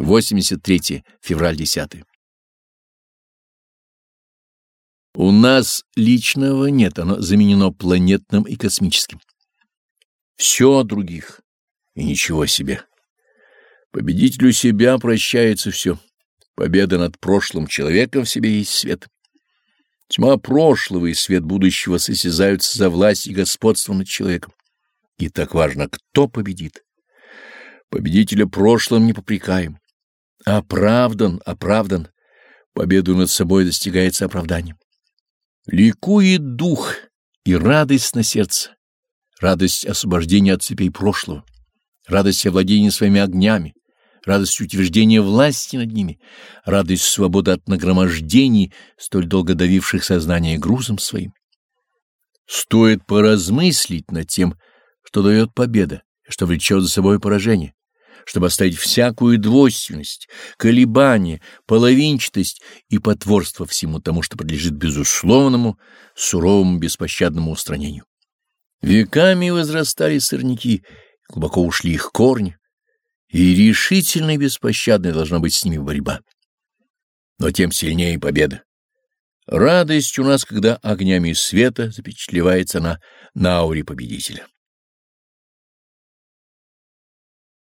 83 февраль 10. У нас личного нет, оно заменено планетным и космическим. Все о других и ничего о себе. Победителю себя прощается все. Победа над прошлым человеком в себе есть свет. Тьма прошлого и свет будущего состязаются за власть и господство над человеком. И так важно, кто победит. Победителя прошлым не попрекаем. Оправдан, оправдан. Победу над собой достигается оправданием. Ликует дух и радость на сердце. Радость освобождения от цепей прошлого. Радость овладения своими огнями радость утверждения власти над ними, радость свободы от нагромождений, столь долго давивших сознание грузом своим. Стоит поразмыслить над тем, что дает победа, что влечет за собой поражение, чтобы оставить всякую двойственность, колебание, половинчатость и потворство всему тому, что подлежит безусловному, суровому, беспощадному устранению. Веками возрастали сорняки, глубоко ушли их корни, и решительно и беспощадной должна быть с ними борьба. Но тем сильнее победа. Радость у нас, когда огнями света запечатлевается она на ауре победителя.